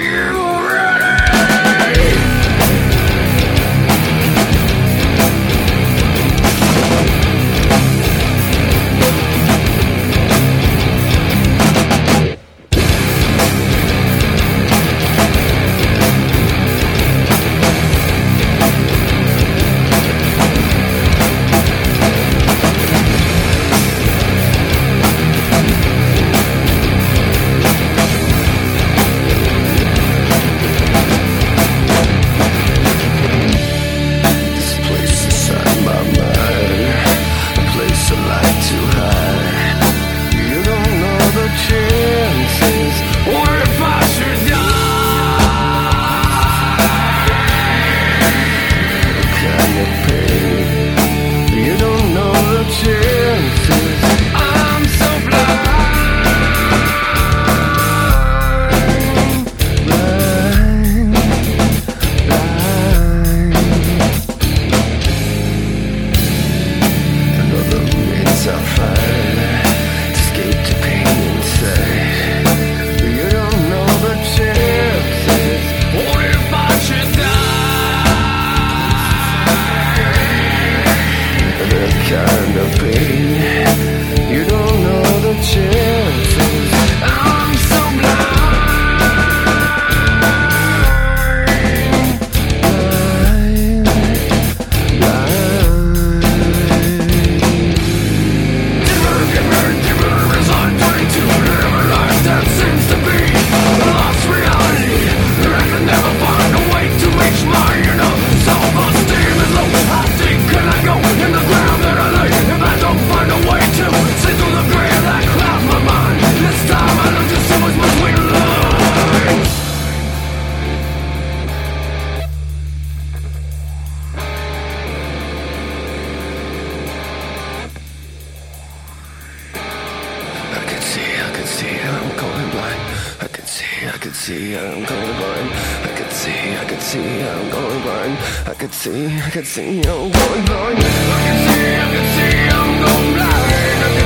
you. See, I could see I'm going blind. I could see, I could see I'm going blind. I could see, I could see I'm going blind. I can see, I can see I'm going blind.